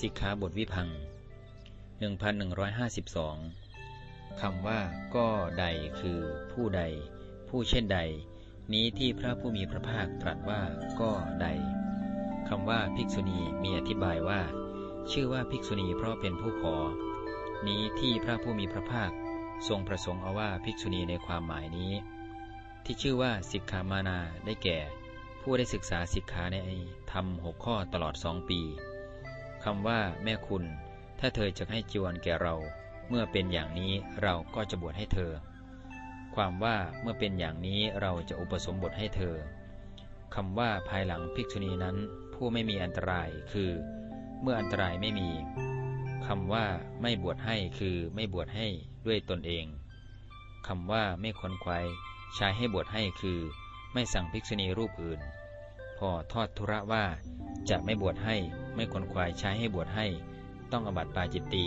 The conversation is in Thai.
สิกขาบทวิพัง 1152 คำว่าก็ใดคือผู้ใด ผู้เช่นใด นี้ที่พระผู้มีพระภาคตรัสว่าก็ใด คำว่าภิกษุณีมีอธิบายว่า ชื่อว่าภิกษุณีเพราะเป็นผู้ขอ นี้ที่พระผู้มีพระภาคทรงประสงค์เอาว่าภิกษุณีในความหมายนี้ ที่ชื่อว่าสิกขามานาได้แก่ ผู้ได้ศึกษาสิกขาในธรรมหกข้อตลอดสองปี คำว่าแม่คุณ ถ้าเธอจะให้จีวรแก่เรา เมื่อเป็นอย่างนี้เราก็จะบวชให้เธอ ความว่าเมื่อเป็นอย่างนี้เราจะอุปสมบทให้เธอคำว่าภายหลังภิกษุณีนั้น ผู้ไม่มีอันตรายคือ เมื่ออันตรายไม่มีคำว่าไม่บวชให้คือไม่บวชให้ด้วยตนเองคำว่าไม่ขนควายใช้ให้บวชให้คือ ไม่สั่งภิกษุณีรูปอื่น พอทอดทุระว่าจะไม่บวชให้ ไม่ขนควายใช้ให้บวชให้ ต้องอบัติปาจิตตี